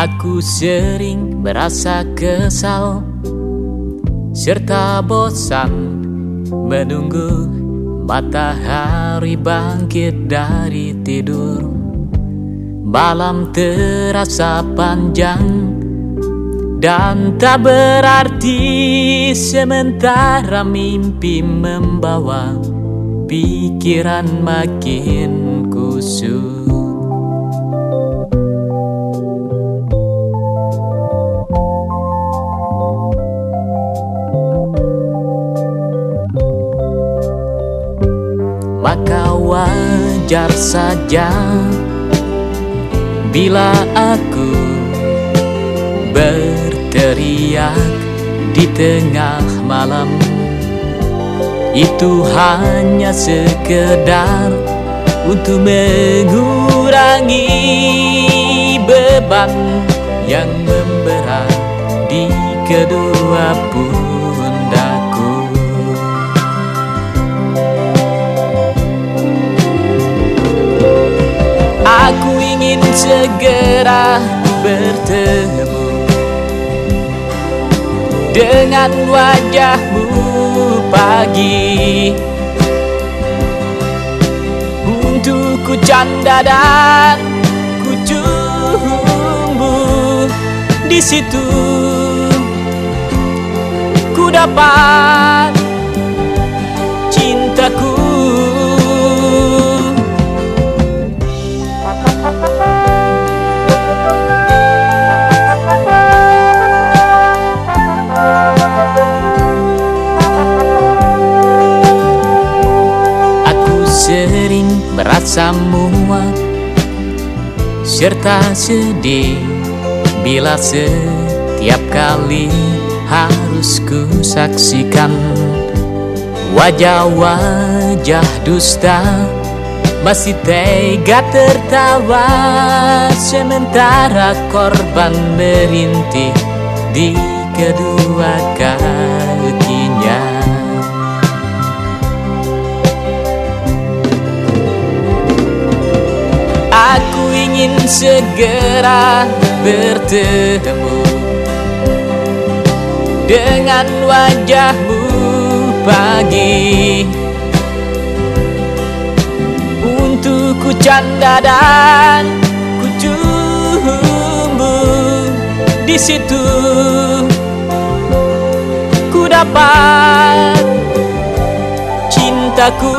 Aku sering merasa kesal serta bosan menunggu matahari bangkit dari tidur. Malam terasa panjang dan tak berarti sementara mimpi membawa pikiran makin kusut. Maka wajar saja bila aku berteriak di tengah malam itu hanya sekedar untuk mengurangi beban yang memberat di kedua pundakku. Segera bertemu dengan wajahmu pagi. Untuk ku canda dan ku cumbu di situ. Ku dapat merasa muak serta sedih bila setiap kali harus ku saksikan wajah-wajah dusta masih tega tertawa sementara korban merintih di kedua kakinya. Ingin segera bertemu dengan wajahmu pagi. Untuk ku canda dan ku cumbu di situ. Ku dapat cintaku